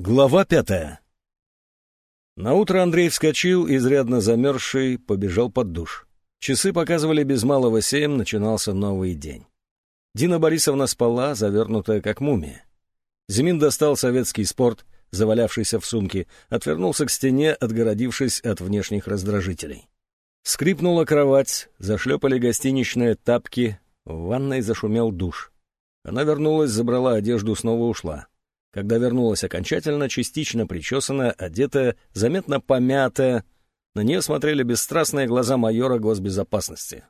Глава пятая. Наутро Андрей вскочил, изрядно замерзший, побежал под душ. Часы показывали без малого семь, начинался новый день. Дина Борисовна спала, завернутая как мумия. Зимин достал советский спорт, завалявшийся в сумке, отвернулся к стене, отгородившись от внешних раздражителей. Скрипнула кровать, зашлепали гостиничные тапки, в ванной зашумел душ. Она вернулась, забрала одежду, снова ушла. Когда вернулась окончательно, частично причесанная, одетая, заметно помятая, на нее смотрели бесстрастные глаза майора госбезопасности.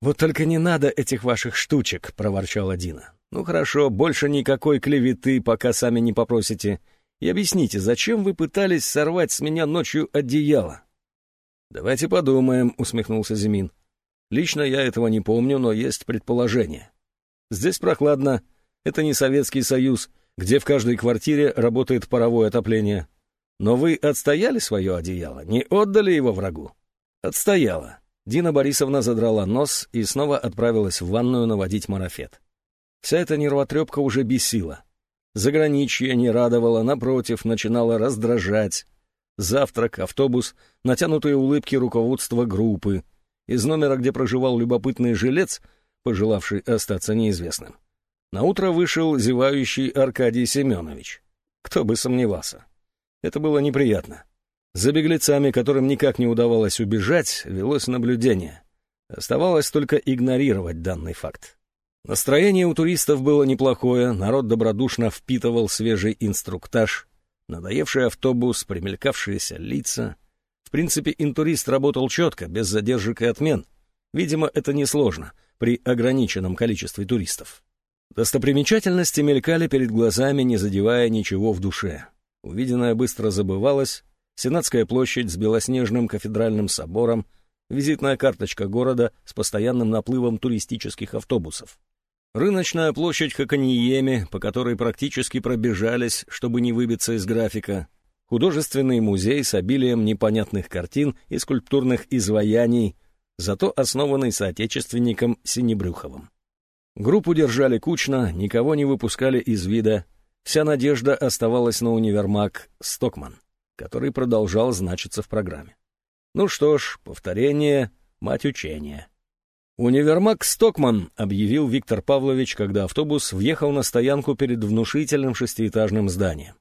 «Вот только не надо этих ваших штучек», — проворчала Дина. «Ну хорошо, больше никакой клеветы, пока сами не попросите. И объясните, зачем вы пытались сорвать с меня ночью одеяло?» «Давайте подумаем», — усмехнулся Зимин. «Лично я этого не помню, но есть предположение. Здесь прохладно. Это не Советский Союз, где в каждой квартире работает паровое отопление. Но вы отстояли свое одеяло, не отдали его врагу? Отстояла. Дина Борисовна задрала нос и снова отправилась в ванную наводить марафет. Вся эта нервотрепка уже бесила. Заграничье не радовало, напротив, начинало раздражать. Завтрак, автобус, натянутые улыбки руководства группы. Из номера, где проживал любопытный жилец, пожелавший остаться неизвестным. На утро вышел зевающий Аркадий Семенович. Кто бы сомневался. Это было неприятно. За беглецами, которым никак не удавалось убежать, велось наблюдение. Оставалось только игнорировать данный факт. Настроение у туристов было неплохое, народ добродушно впитывал свежий инструктаж, надоевший автобус, примелькавшиеся лица. В принципе, интурист работал четко, без задержек и отмен. Видимо, это несложно при ограниченном количестве туристов. Достопримечательности мелькали перед глазами, не задевая ничего в душе. Увиденное быстро забывалось. Сенатская площадь с белоснежным кафедральным собором, визитная карточка города с постоянным наплывом туристических автобусов. Рыночная площадь Хаканьеми, по которой практически пробежались, чтобы не выбиться из графика. Художественный музей с обилием непонятных картин и скульптурных изваяний, зато основанный соотечественником Синебрюховым. Группу держали кучно, никого не выпускали из вида. Вся надежда оставалась на универмаг «Стокман», который продолжал значиться в программе. Ну что ж, повторение — мать учения. «Универмаг Стокман», — объявил Виктор Павлович, когда автобус въехал на стоянку перед внушительным шестиэтажным зданием.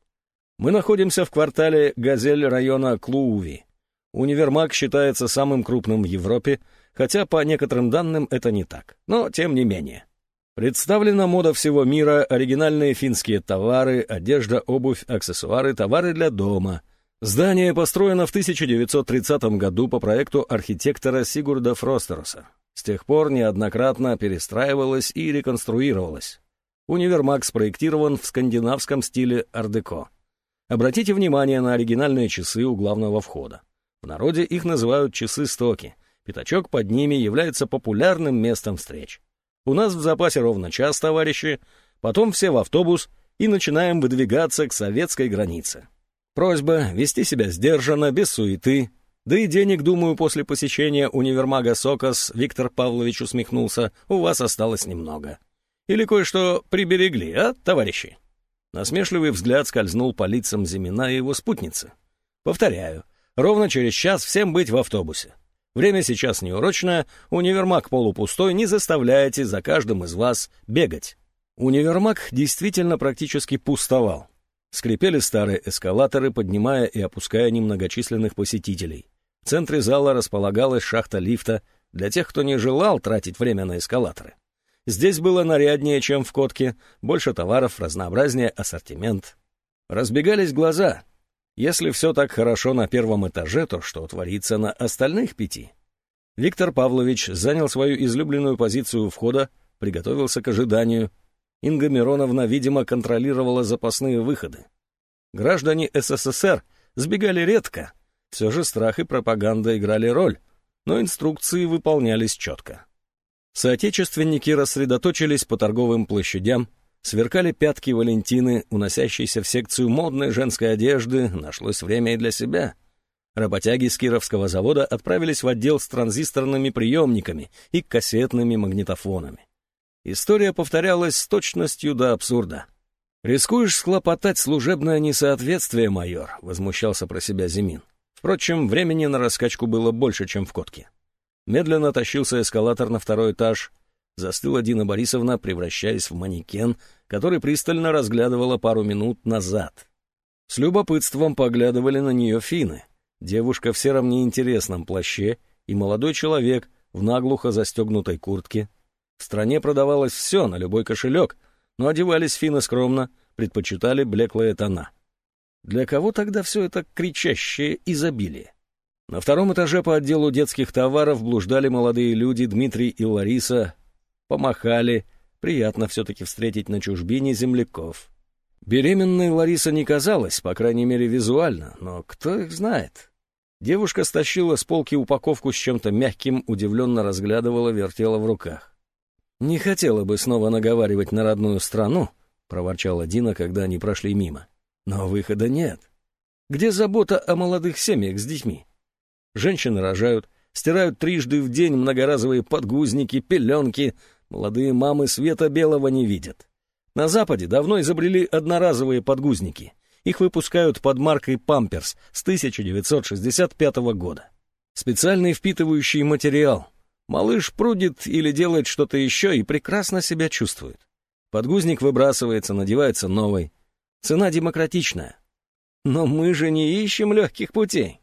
«Мы находимся в квартале Газель района Клууви. Универмаг считается самым крупным в Европе, хотя по некоторым данным это не так, но тем не менее». Представлена мода всего мира, оригинальные финские товары, одежда, обувь, аксессуары, товары для дома. Здание построено в 1930 году по проекту архитектора Сигурда Фростероса. С тех пор неоднократно перестраивалось и реконструировалось. Универмаг спроектирован в скандинавском стиле ар-деко. Обратите внимание на оригинальные часы у главного входа. В народе их называют часы-стоки. Пятачок под ними является популярным местом встреч. У нас в запасе ровно час, товарищи, потом все в автобус и начинаем выдвигаться к советской границе. Просьба вести себя сдержанно, без суеты. Да и денег, думаю, после посещения универмага «Сокос» Виктор Павлович усмехнулся, у вас осталось немного. Или кое-что приберегли, а, товарищи? Насмешливый взгляд скользнул по лицам Зимина и его спутницы. Повторяю, ровно через час всем быть в автобусе. Время сейчас неурочное, универмаг полупустой, не заставляйте за каждым из вас бегать. Универмаг действительно практически пустовал. Скрипели старые эскалаторы, поднимая и опуская немногочисленных посетителей. В центре зала располагалась шахта лифта для тех, кто не желал тратить время на эскалаторы. Здесь было наряднее, чем в Котке, больше товаров, разнообразнее ассортимент. Разбегались глаза, если все так хорошо на первом этаже, то что творится на остальных пяти? Виктор Павлович занял свою излюбленную позицию у входа, приготовился к ожиданию. Инга Мироновна, видимо, контролировала запасные выходы. Граждане СССР сбегали редко. Все же страх и пропаганда играли роль, но инструкции выполнялись четко. Соотечественники рассредоточились по торговым площадям, Сверкали пятки Валентины, уносящейся в секцию модной женской одежды, нашлось время и для себя. Работяги с Кировского завода отправились в отдел с транзисторными приемниками и кассетными магнитофонами. История повторялась с точностью до абсурда. «Рискуешь схлопотать служебное несоответствие, майор», — возмущался про себя Зимин. Впрочем, времени на раскачку было больше, чем в котке. Медленно тащился эскалатор на второй этаж. Застыла Дина Борисовна, превращаясь в манекен, который пристально разглядывала пару минут назад. С любопытством поглядывали на нее финны. Девушка в сером неинтересном плаще и молодой человек в наглухо застегнутой куртке. В стране продавалось все на любой кошелек, но одевались финны скромно, предпочитали блеклые тона. Для кого тогда все это кричащее изобилие? На втором этаже по отделу детских товаров блуждали молодые люди Дмитрий и Лариса, помахали, приятно все-таки встретить на чужбине земляков. Беременной Лариса не казалась, по крайней мере визуально, но кто их знает? Девушка стащила с полки упаковку с чем-то мягким, удивленно разглядывала, вертела в руках. «Не хотела бы снова наговаривать на родную страну», — проворчала Дина, когда они прошли мимо. «Но выхода нет. Где забота о молодых семьях с детьми? Женщины рожают, стирают трижды в день многоразовые подгузники, пеленки. Молодые мамы света белого не видят. На Западе давно изобрели одноразовые подгузники. Их выпускают под маркой «Памперс» с 1965 года. Специальный впитывающий материал. Малыш прудит или делает что-то еще и прекрасно себя чувствует. Подгузник выбрасывается, надевается новый. Цена демократичная. Но мы же не ищем легких путей.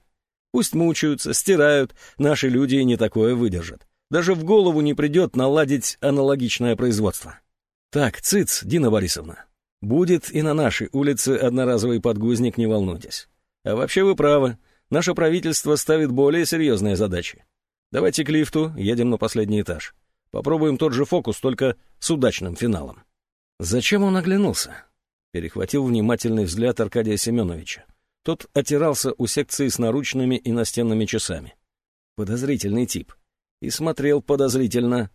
Пусть мучаются, стирают, наши люди не такое выдержат. Даже в голову не придет наладить аналогичное производство. Так, цыц, Дина Борисовна. Будет и на нашей улице одноразовый подгузник, не волнуйтесь. А вообще вы правы, наше правительство ставит более серьезные задачи. Давайте к лифту, едем на последний этаж. Попробуем тот же фокус, только с удачным финалом. Зачем он оглянулся? Перехватил внимательный взгляд Аркадия Семеновича. Тот отирался у секции с наручными и настенными часами. Подозрительный тип. И смотрел подозрительно.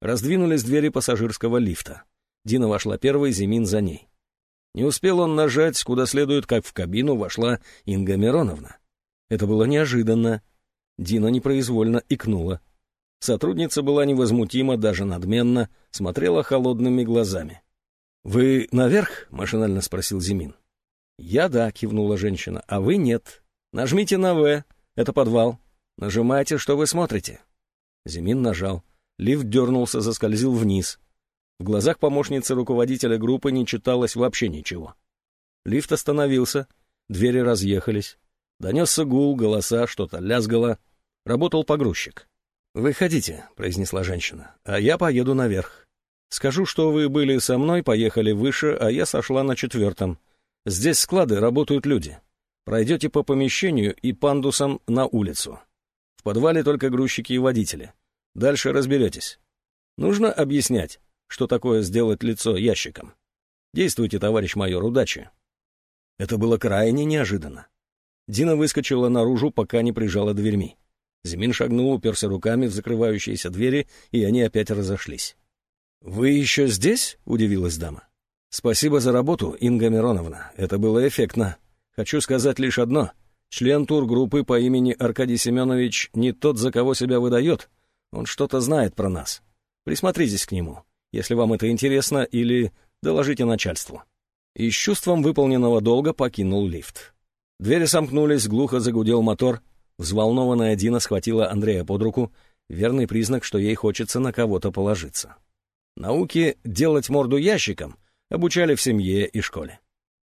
Раздвинулись двери пассажирского лифта. Дина вошла первой, Зимин за ней. Не успел он нажать, куда следует, как в кабину вошла Инга Мироновна. Это было неожиданно. Дина непроизвольно икнула. Сотрудница была невозмутима, даже надменно, смотрела холодными глазами. «Вы наверх?» — машинально спросил Зимин. «Я да», — кивнула женщина, — «а вы нет. Нажмите на «В», это подвал. Нажимайте, что вы смотрите». Зимин нажал. Лифт дернулся, заскользил вниз. В глазах помощницы руководителя группы не читалось вообще ничего. Лифт остановился, двери разъехались. Донесся гул, голоса, что-то лязгало. Работал погрузчик. «Выходите», — произнесла женщина, — «а я поеду наверх. Скажу, что вы были со мной, поехали выше, а я сошла на четвертом. Здесь склады, работают люди. Пройдете по помещению и пандусам на улицу. В подвале только грузчики и водители. Дальше разберетесь. Нужно объяснять, что такое сделать лицо ящиком. Действуйте, товарищ майор, удачи. Это было крайне неожиданно. Дина выскочила наружу, пока не прижала дверьми. Зимин шагнул, уперся руками в закрывающиеся двери, и они опять разошлись. «Вы еще здесь?» — удивилась дама. «Спасибо за работу, Инга Мироновна. Это было эффектно. Хочу сказать лишь одно. Член тургруппы по имени Аркадий Семенович не тот, за кого себя выдает. Он что-то знает про нас. Присмотритесь к нему, если вам это интересно, или доложите начальству». И с чувством выполненного долга покинул лифт. Двери сомкнулись, глухо загудел мотор. Взволнованная Дина схватила Андрея под руку, верный признак, что ей хочется на кого-то положиться. Науки делать морду ящиком обучали в семье и школе.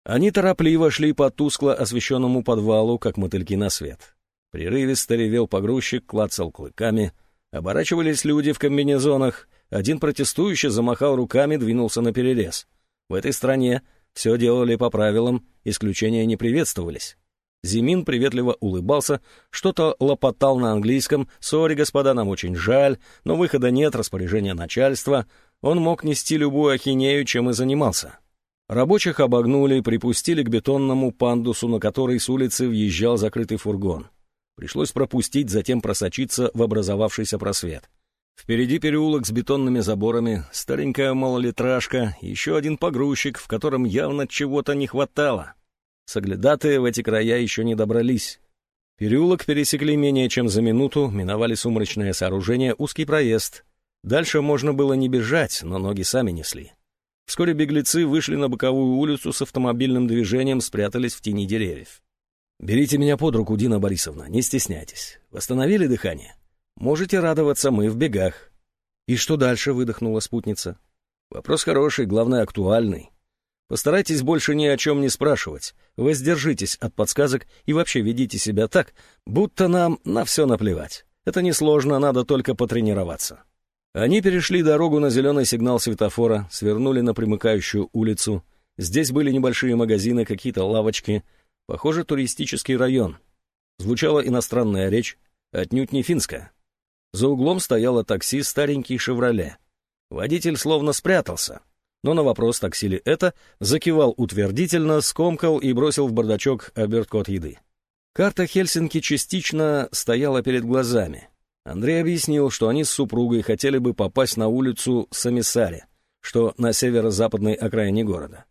Они торопливо шли по тускло освещенному подвалу, как мотыльки на свет. Прерывисто ревел погрузчик, клацал клыками. Оборачивались люди в комбинезонах. Один протестующий замахал руками, двинулся на перерез. В этой стране все делали по правилам, исключения не приветствовались. Зимин приветливо улыбался, что-то лопотал на английском. «Сори, господа, нам очень жаль, но выхода нет, распоряжение начальства». Он мог нести любую ахинею, чем и занимался. Рабочих обогнули и припустили к бетонному пандусу, на который с улицы въезжал закрытый фургон. Пришлось пропустить, затем просочиться в образовавшийся просвет. Впереди переулок с бетонными заборами, старенькая малолитражка, еще один погрузчик, в котором явно чего-то не хватало. Соглядатые в эти края еще не добрались. Переулок пересекли менее чем за минуту, миновали сумрачное сооружение, узкий проезд — Дальше можно было не бежать, но ноги сами несли. Вскоре беглецы вышли на боковую улицу с автомобильным движением, спрятались в тени деревьев. «Берите меня под руку, Дина Борисовна, не стесняйтесь. Восстановили дыхание? Можете радоваться, мы в бегах». «И что дальше?» — выдохнула спутница. «Вопрос хороший, главное, актуальный. Постарайтесь больше ни о чем не спрашивать. Воздержитесь от подсказок и вообще ведите себя так, будто нам на все наплевать. Это несложно, надо только потренироваться». Они перешли дорогу на зеленый сигнал светофора, свернули на примыкающую улицу. Здесь были небольшие магазины, какие-то лавочки. Похоже, туристический район. Звучала иностранная речь, отнюдь не финская. За углом стояло такси старенький «Шевроле». Водитель словно спрятался. Но на вопрос, такси ли это, закивал утвердительно, скомкал и бросил в бардачок обертку от еды. Карта Хельсинки частично стояла перед глазами. Андрей объяснил, что они с супругой хотели бы попасть на улицу Самисари, что на северо-западной окраине города.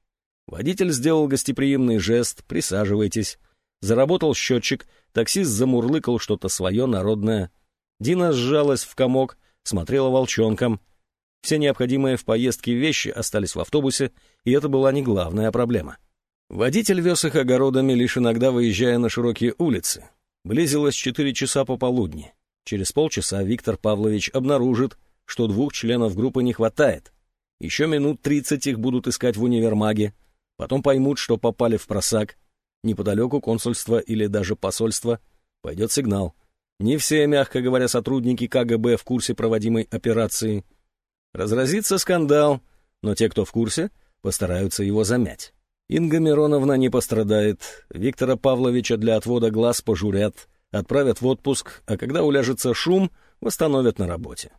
Водитель сделал гостеприимный жест «присаживайтесь». Заработал счетчик, таксист замурлыкал что-то свое народное. Дина сжалась в комок, смотрела волчонком. Все необходимые в поездке вещи остались в автобусе, и это была не главная проблема. Водитель вез их огородами, лишь иногда выезжая на широкие улицы. Близилось четыре часа пополудни. Через полчаса Виктор Павлович обнаружит, что двух членов группы не хватает. Еще минут тридцать их будут искать в универмаге, потом поймут, что попали в просак. Неподалеку консульства или даже посольства пойдет сигнал. Не все, мягко говоря, сотрудники КГБ в курсе проводимой операции. Разразится скандал, но те, кто в курсе, постараются его замять. Инга Мироновна не пострадает, Виктора Павловича для отвода глаз пожурят, отправят в отпуск, а когда уляжется шум, восстановят на работе.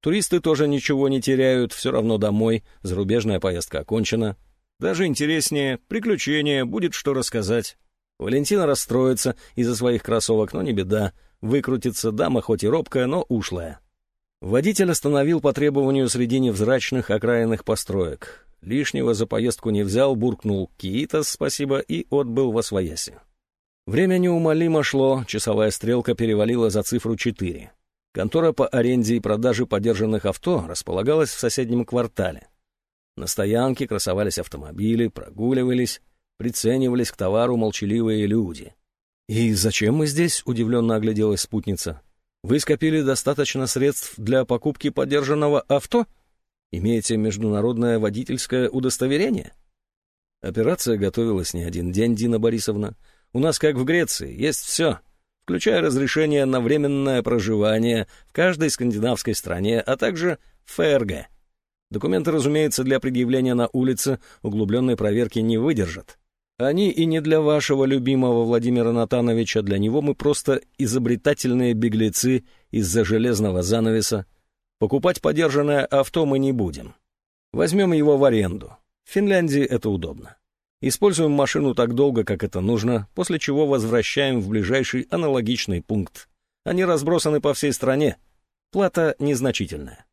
Туристы тоже ничего не теряют, все равно домой, зарубежная поездка окончена. Даже интереснее, приключения, будет что рассказать. Валентина расстроится из-за своих кроссовок, но не беда. Выкрутится дама, хоть и робкая, но ушлая. Водитель остановил по требованию среди невзрачных окраинных построек. Лишнего за поездку не взял, буркнул «Киитас, спасибо» и отбыл во свояси. Время неумолимо шло, часовая стрелка перевалила за цифру 4. Контора по аренде и продаже подержанных авто располагалась в соседнем квартале. На стоянке красовались автомобили, прогуливались, приценивались к товару молчаливые люди. «И зачем мы здесь?» — удивленно огляделась спутница. «Вы скопили достаточно средств для покупки подержанного авто? Имеете международное водительское удостоверение?» Операция готовилась не один день, Дина Борисовна. У нас, как в Греции, есть все, включая разрешение на временное проживание в каждой скандинавской стране, а также ФРГ. Документы, разумеется, для предъявления на улице углубленной проверки не выдержат. Они и не для вашего любимого Владимира Натановича, для него мы просто изобретательные беглецы из-за железного занавеса. Покупать подержанное авто мы не будем. Возьмем его в аренду. В Финляндии это удобно. Используем машину так долго, как это нужно, после чего возвращаем в ближайший аналогичный пункт. Они разбросаны по всей стране. Плата незначительная.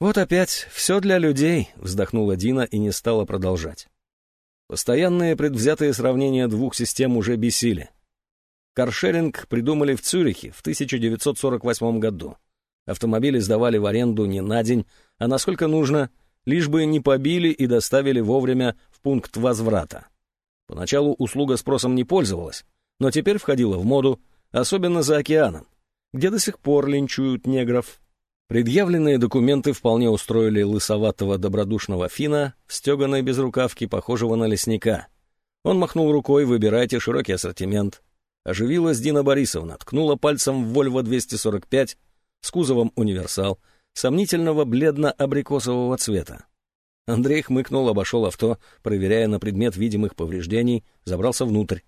«Вот опять все для людей», — вздохнула Дина и не стала продолжать. Постоянные предвзятые сравнения двух систем уже бесили. Каршеринг придумали в Цюрихе в 1948 году. Автомобили сдавали в аренду не на день, а насколько нужно, лишь бы не побили и доставили вовремя в пункт возврата. Поначалу услуга спросом не пользовалась, но теперь входила в моду, особенно за океаном, где до сих пор линчуют негров. Предъявленные документы вполне устроили лысоватого добродушного фина в стеганой безрукавке, похожего на лесника. Он махнул рукой, выбирайте широкий ассортимент. Оживилась Дина Борисовна, ткнула пальцем в «Вольво-245» с кузовом «Универсал», сомнительного бледно-абрикосового цвета. Андрей хмыкнул, обошел авто, проверяя на предмет видимых повреждений, забрался внутрь.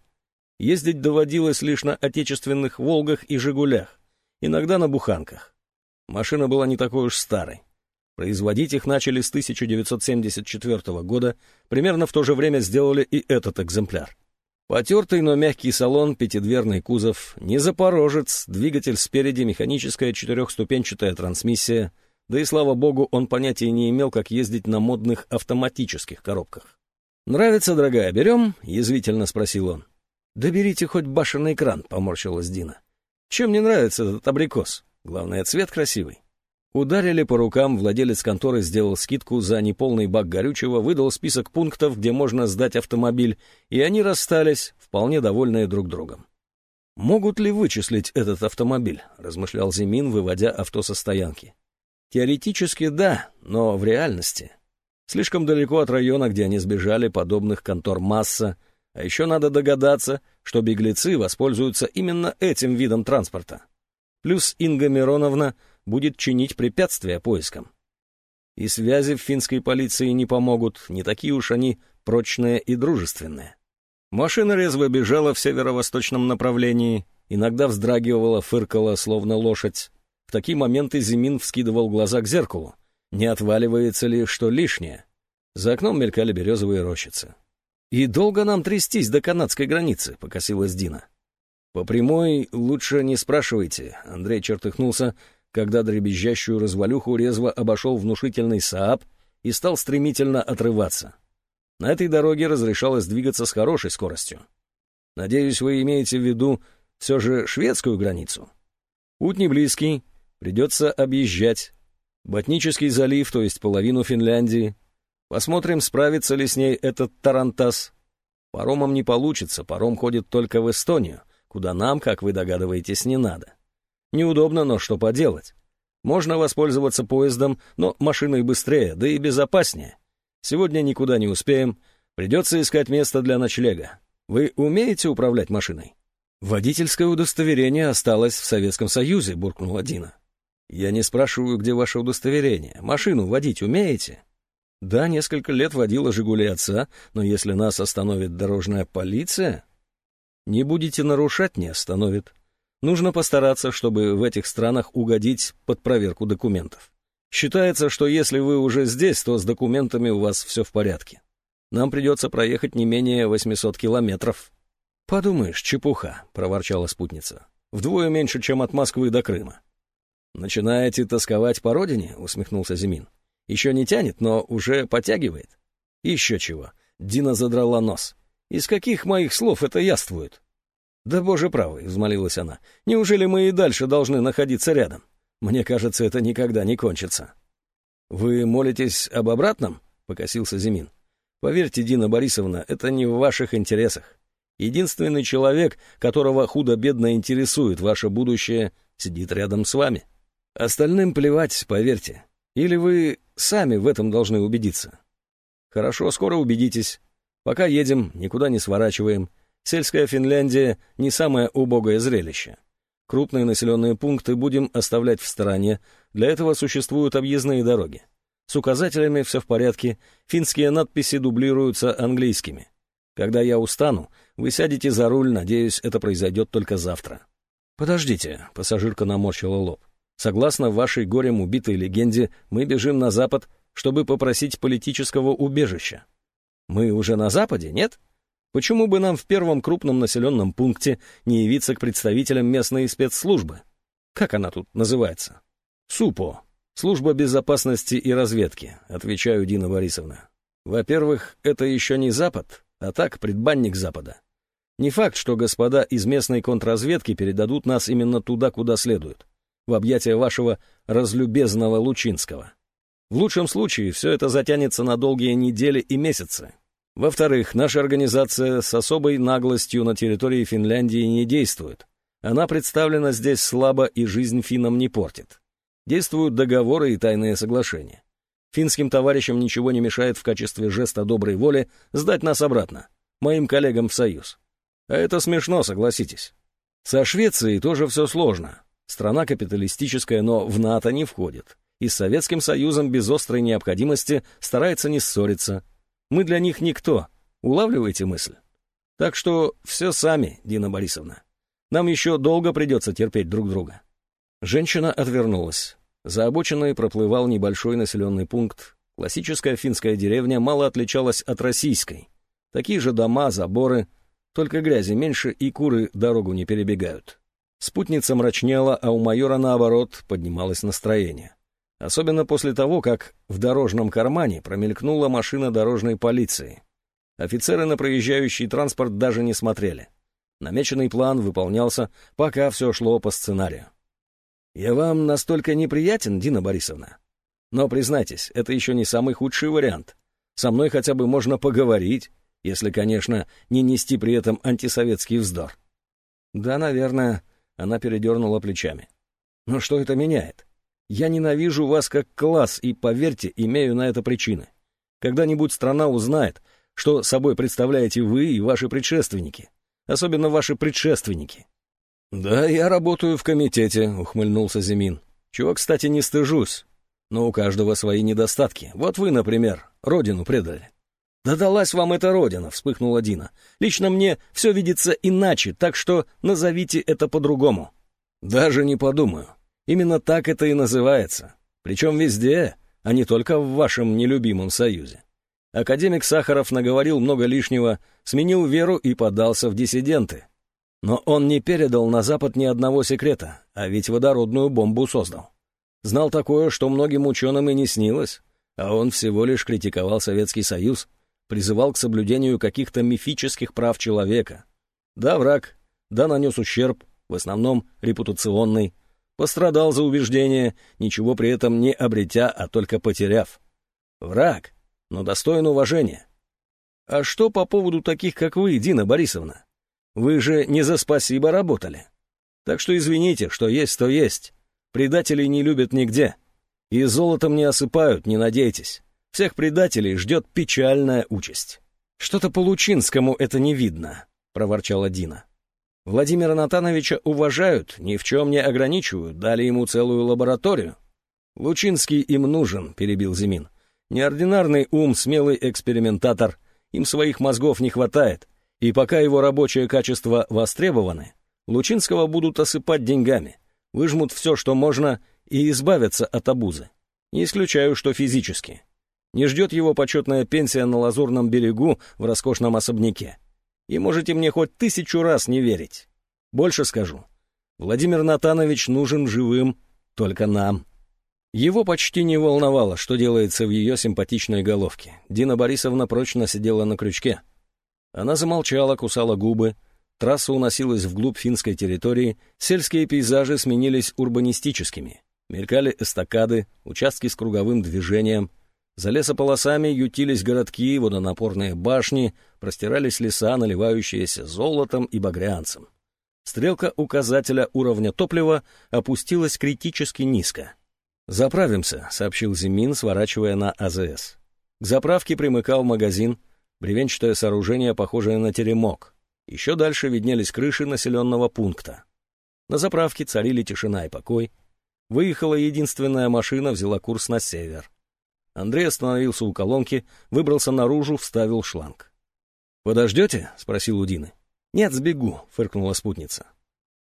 Ездить доводилось лишь на отечественных «Волгах» и «Жигулях», иногда на буханках. Машина была не такой уж старой. Производить их начали с 1974 года, примерно в то же время сделали и этот экземпляр. Потертый, но мягкий салон, пятидверный кузов, не запорожец, двигатель спереди, механическая четырехступенчатая трансмиссия — да и, слава богу, он понятия не имел, как ездить на модных автоматических коробках. «Нравится, дорогая, берем?» — язвительно спросил он. «Да берите хоть башенный кран», — поморщилась Дина. «Чем мне нравится этот абрикос? Главное, цвет красивый». Ударили по рукам, владелец конторы сделал скидку за неполный бак горючего, выдал список пунктов, где можно сдать автомобиль, и они расстались, вполне довольные друг другом. «Могут ли вычислить этот автомобиль?» — размышлял Зимин, выводя авто со стоянки. «Теоретически да, но в реальности. Слишком далеко от района, где они сбежали, подобных контор масса, а еще надо догадаться, что беглецы воспользуются именно этим видом транспорта. Плюс Инга Мироновна будет чинить препятствия поискам. И связи в финской полиции не помогут, не такие уж они прочные и дружественные. Машина резво бежала в северо-восточном направлении, иногда вздрагивала, фыркала, словно лошадь. В такие моменты Зимин вскидывал глаза к зеркалу. Не отваливается ли что лишнее? За окном мелькали березовые рощицы. «И долго нам трястись до канадской границы?» — покосилась Дина. «По прямой лучше не спрашивайте», — Андрей чертыхнулся, когда дребезжащую развалюху резво обошел внушительный Сааб и стал стремительно отрываться. На этой дороге разрешалось двигаться с хорошей скоростью. Надеюсь, вы имеете в виду все же шведскую границу? Путь не близкий, придется объезжать. Ботнический залив, то есть половину Финляндии. Посмотрим, справится ли с ней этот Тарантас. Паромом не получится, паром ходит только в Эстонию, куда нам, как вы догадываетесь, не надо. Неудобно, но что поделать. Можно воспользоваться поездом, но машиной быстрее, да и безопаснее. Сегодня никуда не успеем. Придется искать место для ночлега. Вы умеете управлять машиной?» «Водительское удостоверение осталось в Советском Союзе», — буркнула Дина. «Я не спрашиваю, где ваше удостоверение. Машину водить умеете?» «Да, несколько лет водила «Жигули» отца, но если нас остановит дорожная полиция...» «Не будете нарушать, не остановит. Нужно постараться, чтобы в этих странах угодить под проверку документов. Считается, что если вы уже здесь, то с документами у вас все в порядке. Нам придется проехать не менее 800 километров». «Подумаешь, чепуха», — проворчала спутница. «Вдвое меньше, чем от Москвы до Крыма». «Начинаете тосковать по родине?» — усмехнулся Зимин. «Еще не тянет, но уже потягивает». «Еще чего». Дина задрала нос. «Из каких моих слов это яствует?» «Да боже правый», — взмолилась она. «Неужели мы и дальше должны находиться рядом?» Мне кажется, это никогда не кончится. «Вы молитесь об обратном?» — покосился Зимин. «Поверьте, Дина Борисовна, это не в ваших интересах. Единственный человек, которого худо-бедно интересует ваше будущее, сидит рядом с вами. Остальным плевать, поверьте. Или вы сами в этом должны убедиться. Хорошо, скоро убедитесь. Пока едем, никуда не сворачиваем. Сельская Финляндия — не самое убогое зрелище. Крупные населенные пункты будем оставлять в стороне, для этого существуют объездные дороги. С указателями все в порядке, финские надписи дублируются английскими. Когда я устану, вы сядете за руль, надеюсь, это произойдет только завтра. Подождите, пассажирка наморщила лоб. Согласно вашей горем убитой легенде, мы бежим на запад, чтобы попросить политического убежища. Мы уже на западе, нет? Почему бы нам в первом крупном населенном пункте не явиться к представителям местной спецслужбы? Как она тут называется? СУПО. Служба безопасности и разведки, отвечаю Дина Борисовна. Во-первых, это еще не Запад, а так предбанник Запада. Не факт, что господа из местной контрразведки передадут нас именно туда, куда следует, в объятия вашего разлюбезного Лучинского. В лучшем случае все это затянется на долгие недели и месяцы, во-вторых, наша организация с особой наглостью на территории Финляндии не действует. Она представлена здесь слабо и жизнь финнам не портит. Действуют договоры и тайные соглашения. Финским товарищам ничего не мешает в качестве жеста доброй воли сдать нас обратно, моим коллегам в Союз. А это смешно, согласитесь. Со Швецией тоже все сложно. Страна капиталистическая, но в НАТО не входит. И с Советским Союзом без острой необходимости старается не ссориться – мы для них никто. Улавливаете мысль? Так что все сами, Дина Борисовна. Нам еще долго придется терпеть друг друга». Женщина отвернулась. За обочиной проплывал небольшой населенный пункт. Классическая финская деревня мало отличалась от российской. Такие же дома, заборы, только грязи меньше и куры дорогу не перебегают. Спутница мрачнела, а у майора, наоборот, поднималось настроение. Особенно после того, как в дорожном кармане промелькнула машина дорожной полиции. Офицеры на проезжающий транспорт даже не смотрели. Намеченный план выполнялся, пока все шло по сценарию. «Я вам настолько неприятен, Дина Борисовна? Но, признайтесь, это еще не самый худший вариант. Со мной хотя бы можно поговорить, если, конечно, не нести при этом антисоветский вздор». «Да, наверное», — она передернула плечами. «Но что это меняет? Я ненавижу вас как класс и, поверьте, имею на это причины. Когда-нибудь страна узнает, что собой представляете вы и ваши предшественники. Особенно ваши предшественники. «Да, я работаю в комитете», — ухмыльнулся Зимин. «Чего, кстати, не стыжусь. Но у каждого свои недостатки. Вот вы, например, родину предали». «Да далась вам эта родина», — вспыхнула Дина. «Лично мне все видится иначе, так что назовите это по-другому». «Даже не подумаю. Именно так это и называется. Причем везде, а не только в вашем нелюбимом союзе. Академик Сахаров наговорил много лишнего, сменил веру и подался в диссиденты. Но он не передал на Запад ни одного секрета, а ведь водородную бомбу создал. Знал такое, что многим ученым и не снилось, а он всего лишь критиковал Советский Союз, призывал к соблюдению каких-то мифических прав человека. Да, враг, да, нанес ущерб, в основном репутационный, Пострадал за убеждение, ничего при этом не обретя, а только потеряв. Враг, но достоин уважения. А что по поводу таких, как вы, Дина Борисовна? Вы же не за спасибо работали. Так что извините, что есть, то есть. Предателей не любят нигде. И золотом не осыпают, не надейтесь. Всех предателей ждет печальная участь. Что-то по Лучинскому это не видно, проворчала Дина. Владимира Натановича уважают, ни в чем не ограничивают, дали ему целую лабораторию. Лучинский им нужен, перебил Зимин. Неординарный ум, смелый экспериментатор. Им своих мозгов не хватает. И пока его рабочие качества востребованы, Лучинского будут осыпать деньгами, выжмут все, что можно, и избавятся от обузы. Не исключаю, что физически. Не ждет его почетная пенсия на Лазурном берегу в роскошном особняке. И можете мне хоть тысячу раз не верить. Больше скажу. Владимир Натанович нужен живым только нам. Его почти не волновало, что делается в ее симпатичной головке. Дина Борисовна прочно сидела на крючке. Она замолчала, кусала губы. Трасса уносилась вглубь финской территории, сельские пейзажи сменились урбанистическими. Мелькали эстакады, участки с круговым движением — за лесополосами ютились городки, водонапорные башни, простирались леса, наливающиеся золотом и багрянцем. Стрелка указателя уровня топлива опустилась критически низко. «Заправимся», — сообщил Зимин, сворачивая на АЗС. К заправке примыкал магазин, бревенчатое сооружение, похожее на теремок. Еще дальше виднелись крыши населенного пункта. На заправке царили тишина и покой. Выехала единственная машина, взяла курс на север. Андрей остановился у колонки, выбрался наружу, вставил шланг. «Подождете?» — спросил у Дины. «Нет, сбегу», — фыркнула спутница.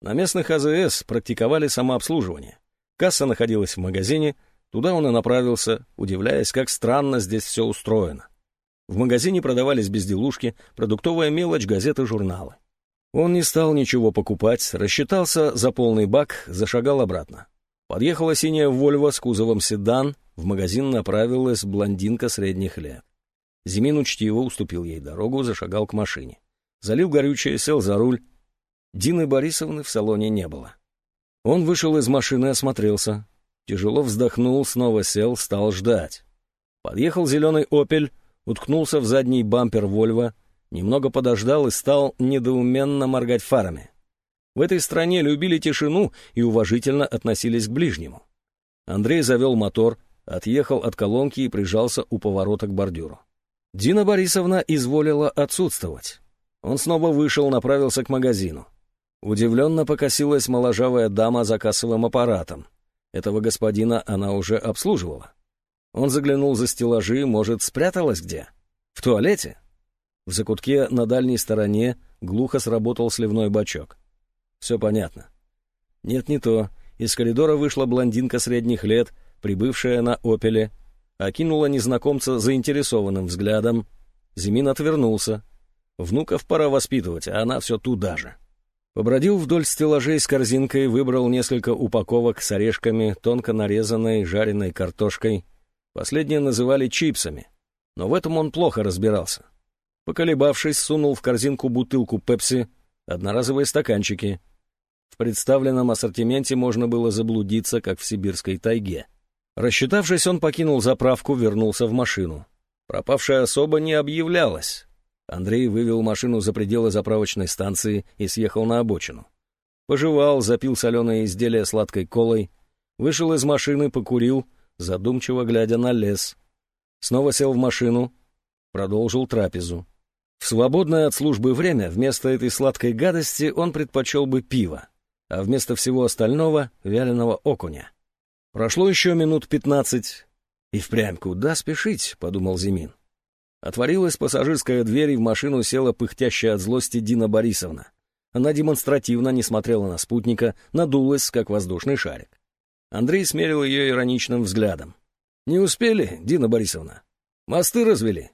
На местных АЗС практиковали самообслуживание. Касса находилась в магазине, туда он и направился, удивляясь, как странно здесь все устроено. В магазине продавались безделушки, продуктовая мелочь, газеты, журналы. Он не стал ничего покупать, рассчитался за полный бак, зашагал обратно. Подъехала синяя «Вольво» с кузовом седан, в магазин направилась блондинка средних лет. Зимин учтиво уступил ей дорогу, зашагал к машине. Залил горючее, сел за руль. Дины Борисовны в салоне не было. Он вышел из машины, осмотрелся. Тяжело вздохнул, снова сел, стал ждать. Подъехал зеленый «Опель», уткнулся в задний бампер «Вольво», немного подождал и стал недоуменно моргать фарами. В этой стране любили тишину и уважительно относились к ближнему. Андрей завел мотор, отъехал от колонки и прижался у поворота к бордюру. Дина Борисовна изволила отсутствовать. Он снова вышел, направился к магазину. Удивленно покосилась моложавая дама за кассовым аппаратом. Этого господина она уже обслуживала. Он заглянул за стеллажи, может, спряталась где? В туалете? В закутке на дальней стороне глухо сработал сливной бачок. Все понятно. Нет, не то. Из коридора вышла блондинка средних лет, прибывшая на «Опеле», окинула незнакомца заинтересованным взглядом. Зимин отвернулся. Внуков пора воспитывать, а она все туда же. Побродил вдоль стеллажей с корзинкой, выбрал несколько упаковок с орешками, тонко нарезанной жареной картошкой. Последние называли чипсами, но в этом он плохо разбирался. Поколебавшись, сунул в корзинку бутылку пепси, одноразовые стаканчики — В представленном ассортименте можно было заблудиться, как в сибирской тайге. Рассчитавшись, он покинул заправку, вернулся в машину. Пропавшая особа не объявлялась. Андрей вывел машину за пределы заправочной станции и съехал на обочину. Пожевал, запил соленое изделие сладкой колой, вышел из машины, покурил, задумчиво глядя на лес. Снова сел в машину, продолжил трапезу. В свободное от службы время вместо этой сладкой гадости он предпочел бы пиво, а вместо всего остального — вяленого окуня. Прошло еще минут пятнадцать. «И впрямь куда спешить?» — подумал Зимин. Отворилась пассажирская дверь, и в машину села пыхтящая от злости Дина Борисовна. Она демонстративно не смотрела на спутника, надулась, как воздушный шарик. Андрей смерил ее ироничным взглядом. «Не успели, Дина Борисовна? Мосты развели?»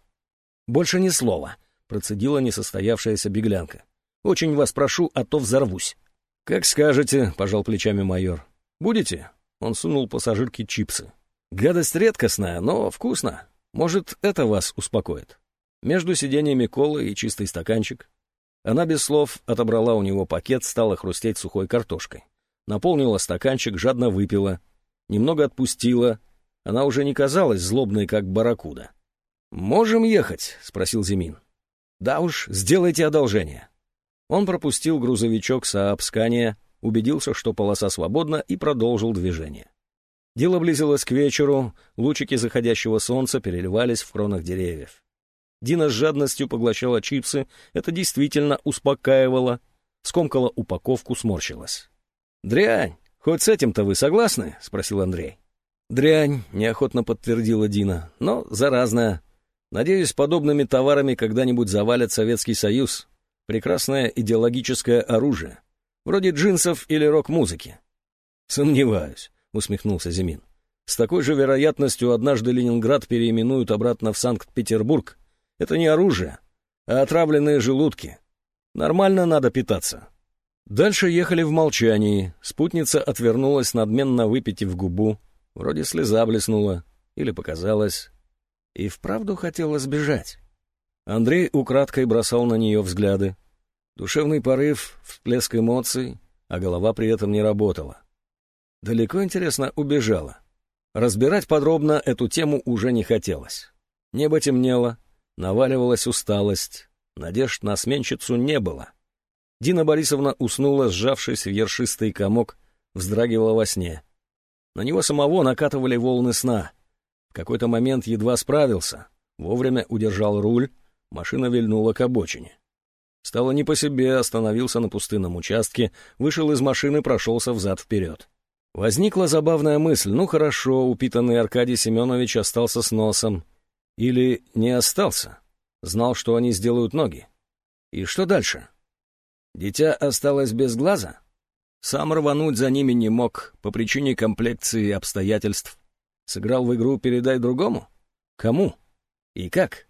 «Больше ни слова», — процедила несостоявшаяся беглянка. «Очень вас прошу, а то взорвусь». «Как скажете», — пожал плечами майор. «Будете?» — он сунул пассажирке чипсы. «Гадость редкостная, но вкусно. Может, это вас успокоит?» Между сиденьями кола и чистый стаканчик. Она без слов отобрала у него пакет, стала хрустеть сухой картошкой. Наполнила стаканчик, жадно выпила. Немного отпустила. Она уже не казалась злобной, как барракуда. «Можем ехать?» — спросил Зимин. «Да уж, сделайте одолжение». Он пропустил грузовичок Scania, убедился, что полоса свободна, и продолжил движение. Дело близилось к вечеру, лучики заходящего солнца переливались в кронах деревьев. Дина с жадностью поглощала чипсы, это действительно успокаивало, скомкала упаковку, сморщилась. «Дрянь, хоть с этим-то вы согласны?» — спросил Андрей. «Дрянь», — неохотно подтвердила Дина, — «но заразная. Надеюсь, подобными товарами когда-нибудь завалят Советский Союз. Прекрасное идеологическое оружие. Вроде джинсов или рок-музыки. Сомневаюсь, усмехнулся Зимин. С такой же вероятностью однажды Ленинград переименуют обратно в Санкт-Петербург. Это не оружие, а отравленные желудки. Нормально надо питаться. Дальше ехали в молчании. Спутница отвернулась, надменно выпитив губу. Вроде слеза блеснула. Или показалось. И вправду хотела сбежать. Андрей украдкой бросал на нее взгляды. Душевный порыв, всплеск эмоций, а голова при этом не работала. Далеко, интересно, убежала. Разбирать подробно эту тему уже не хотелось. Небо темнело, наваливалась усталость, надежд на сменщицу не было. Дина Борисовна уснула, сжавшись в ершистый комок, вздрагивала во сне. На него самого накатывали волны сна. В какой-то момент едва справился, вовремя удержал руль, машина вильнула к обочине. Стало не по себе, остановился на пустынном участке, вышел из машины, прошелся взад-вперед. Возникла забавная мысль, ну хорошо, упитанный Аркадий Семенович остался с носом. Или не остался. Знал, что они сделают ноги. И что дальше? Дитя осталось без глаза? Сам рвануть за ними не мог, по причине комплекции обстоятельств. Сыграл в игру «Передай другому»? Кому? И как?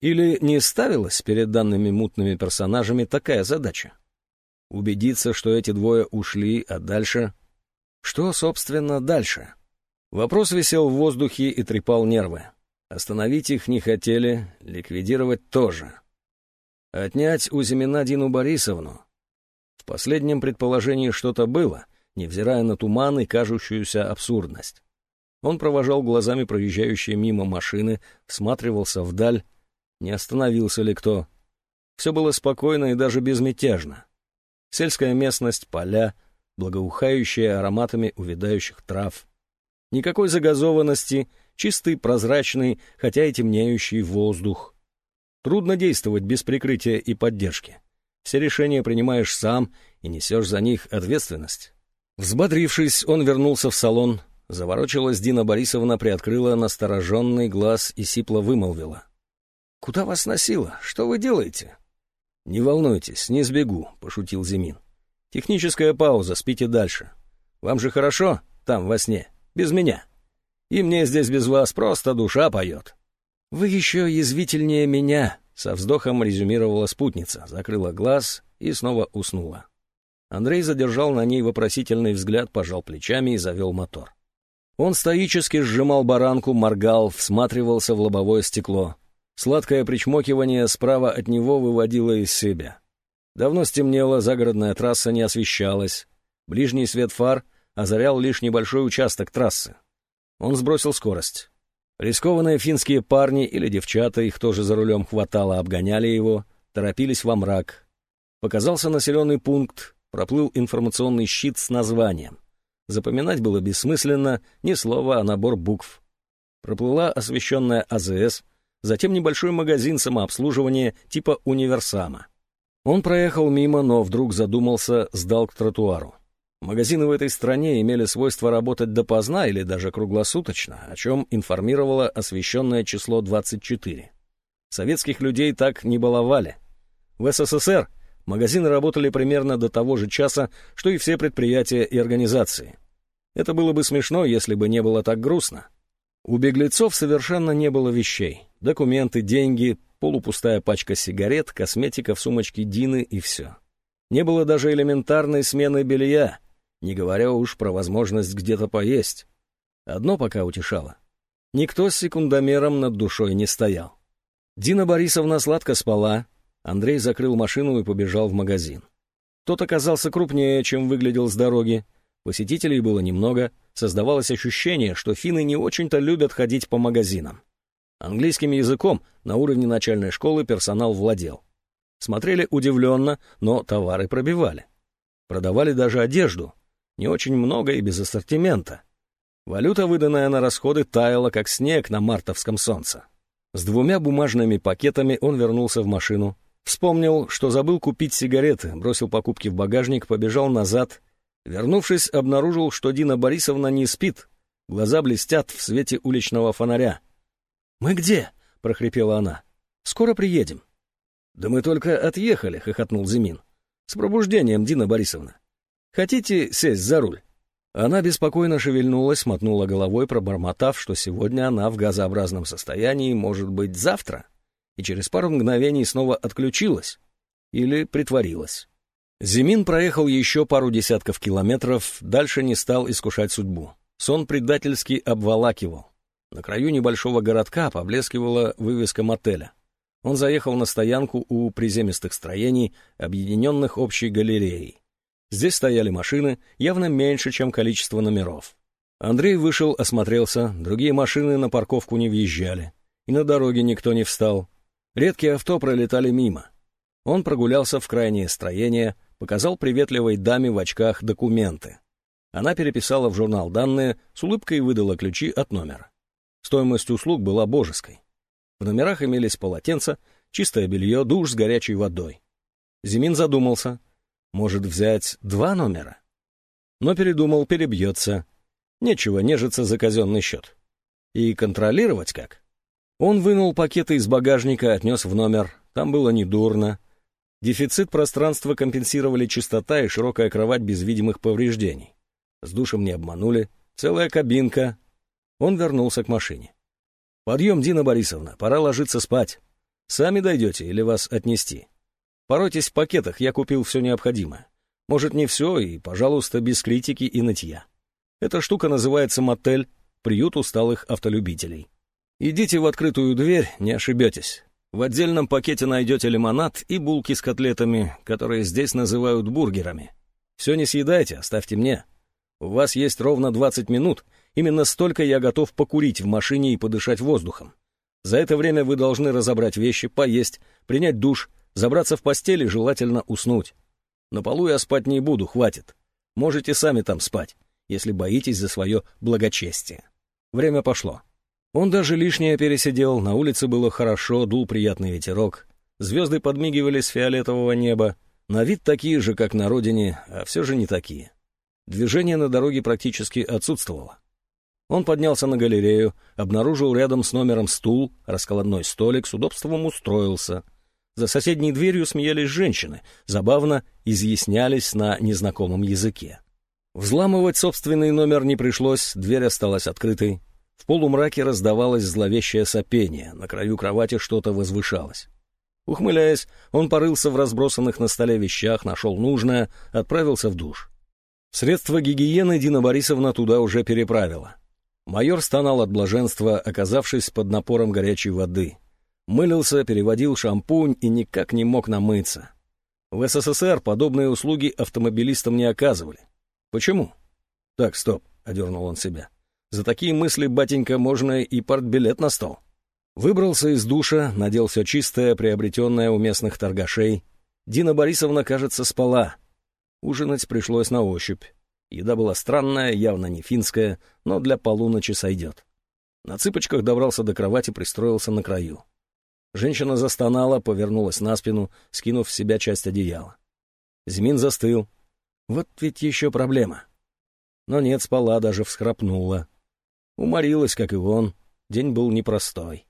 Или не ставилась перед данными мутными персонажами такая задача? Убедиться, что эти двое ушли, а дальше... Что, собственно, дальше? Вопрос висел в воздухе и трепал нервы. Остановить их не хотели, ликвидировать тоже. Отнять у Зимина Дину Борисовну. В последнем предположении что-то было, невзирая на туман и кажущуюся абсурдность. Он провожал глазами проезжающие мимо машины, всматривался вдаль, не остановился ли кто. Все было спокойно и даже безмятежно. Сельская местность, поля, благоухающие ароматами увядающих трав. Никакой загазованности, чистый, прозрачный, хотя и темнеющий воздух. Трудно действовать без прикрытия и поддержки. Все решения принимаешь сам и несешь за них ответственность. Взбодрившись, он вернулся в салон. Заворочилась Дина Борисовна, приоткрыла настороженный глаз и сипло вымолвила. «Куда вас носило? Что вы делаете?» «Не волнуйтесь, не сбегу», — пошутил Зимин. «Техническая пауза, спите дальше. Вам же хорошо там, во сне, без меня. И мне здесь без вас просто душа поет». «Вы еще язвительнее меня», — со вздохом резюмировала спутница, закрыла глаз и снова уснула. Андрей задержал на ней вопросительный взгляд, пожал плечами и завел мотор. Он стоически сжимал баранку, моргал, всматривался в лобовое стекло. Сладкое причмокивание справа от него выводило из себя. Давно стемнело, загородная трасса не освещалась. Ближний свет фар озарял лишь небольшой участок трассы. Он сбросил скорость. Рискованные финские парни или девчата, их тоже за рулем хватало, обгоняли его, торопились во мрак. Показался населенный пункт, проплыл информационный щит с названием. Запоминать было бессмысленно, ни слова, а набор букв. Проплыла освещенная АЗС, затем небольшой магазин самообслуживания типа универсама. Он проехал мимо, но вдруг задумался, сдал к тротуару. Магазины в этой стране имели свойство работать допоздна или даже круглосуточно, о чем информировало освещенное число 24. Советских людей так не баловали. В СССР магазины работали примерно до того же часа, что и все предприятия и организации. Это было бы смешно, если бы не было так грустно. У беглецов совершенно не было вещей. Документы, деньги, полупустая пачка сигарет, косметика в сумочке Дины и все. Не было даже элементарной смены белья — не говоря уж про возможность где-то поесть. Одно пока утешало. Никто с секундомером над душой не стоял. Дина Борисовна сладко спала, Андрей закрыл машину и побежал в магазин. Тот оказался крупнее, чем выглядел с дороги. Посетителей было немного, создавалось ощущение, что финны не очень-то любят ходить по магазинам. Английским языком на уровне начальной школы персонал владел. Смотрели удивленно, но товары пробивали. Продавали даже одежду, не очень много и без ассортимента. Валюта, выданная на расходы, таяла, как снег на мартовском солнце. С двумя бумажными пакетами он вернулся в машину. Вспомнил, что забыл купить сигареты, бросил покупки в багажник, побежал назад. Вернувшись, обнаружил, что Дина Борисовна не спит. Глаза блестят в свете уличного фонаря. «Мы где?» — прохрипела она. «Скоро приедем». «Да мы только отъехали», — хохотнул Зимин. «С пробуждением, Дина Борисовна. Хотите сесть за руль?» Она беспокойно шевельнулась, мотнула головой, пробормотав, что сегодня она в газообразном состоянии, может быть, завтра, и через пару мгновений снова отключилась или притворилась. Зимин проехал еще пару десятков километров, дальше не стал искушать судьбу. Сон предательски обволакивал. На краю небольшого городка поблескивала вывеска мотеля. Он заехал на стоянку у приземистых строений, объединенных общей галереей. Здесь стояли машины, явно меньше, чем количество номеров. Андрей вышел, осмотрелся, другие машины на парковку не въезжали. И на дороге никто не встал. Редкие авто пролетали мимо. Он прогулялся в крайнее строение, показал приветливой даме в очках документы. Она переписала в журнал данные, с улыбкой выдала ключи от номера. Стоимость услуг была божеской. В номерах имелись полотенца, чистое белье, душ с горячей водой. Зимин задумался — может взять два номера? Но передумал, перебьется. Нечего нежиться за казенный счет. И контролировать как? Он вынул пакеты из багажника, отнес в номер. Там было недурно. Дефицит пространства компенсировали чистота и широкая кровать без видимых повреждений. С душем не обманули. Целая кабинка. Он вернулся к машине. «Подъем, Дина Борисовна, пора ложиться спать. Сами дойдете или вас отнести?» Поройтесь в пакетах, я купил все необходимое. Может, не все, и, пожалуйста, без критики и нытья. Эта штука называется мотель, приют усталых автолюбителей. Идите в открытую дверь, не ошибетесь. В отдельном пакете найдете лимонад и булки с котлетами, которые здесь называют бургерами. Все не съедайте, оставьте мне. У вас есть ровно 20 минут, именно столько я готов покурить в машине и подышать воздухом. За это время вы должны разобрать вещи, поесть, принять душ, Забраться в постель и желательно уснуть. На полу я спать не буду, хватит. Можете сами там спать, если боитесь за свое благочестие. Время пошло. Он даже лишнее пересидел, на улице было хорошо, дул приятный ветерок. Звезды подмигивали с фиолетового неба, на вид такие же, как на родине, а все же не такие. Движение на дороге практически отсутствовало. Он поднялся на галерею, обнаружил рядом с номером стул, раскладной столик, с удобством устроился — за соседней дверью смеялись женщины, забавно изъяснялись на незнакомом языке. Взламывать собственный номер не пришлось, дверь осталась открытой. В полумраке раздавалось зловещее сопение, на краю кровати что-то возвышалось. Ухмыляясь, он порылся в разбросанных на столе вещах, нашел нужное, отправился в душ. Средства гигиены Дина Борисовна туда уже переправила. Майор стонал от блаженства, оказавшись под напором горячей воды. Мылился, переводил шампунь и никак не мог намыться. В СССР подобные услуги автомобилистам не оказывали. Почему? Так, стоп, — одернул он себя. За такие мысли, батенька, можно и партбилет на стол. Выбрался из душа, надел все чистое, приобретенное у местных торгашей. Дина Борисовна, кажется, спала. Ужинать пришлось на ощупь. Еда была странная, явно не финская, но для полуночи сойдет. На цыпочках добрался до кровати, пристроился на краю. Женщина застонала, повернулась на спину, скинув в себя часть одеяла. Змин застыл. Вот ведь еще проблема. Но нет, спала, даже всхрапнула. Уморилась, как и он. День был непростой.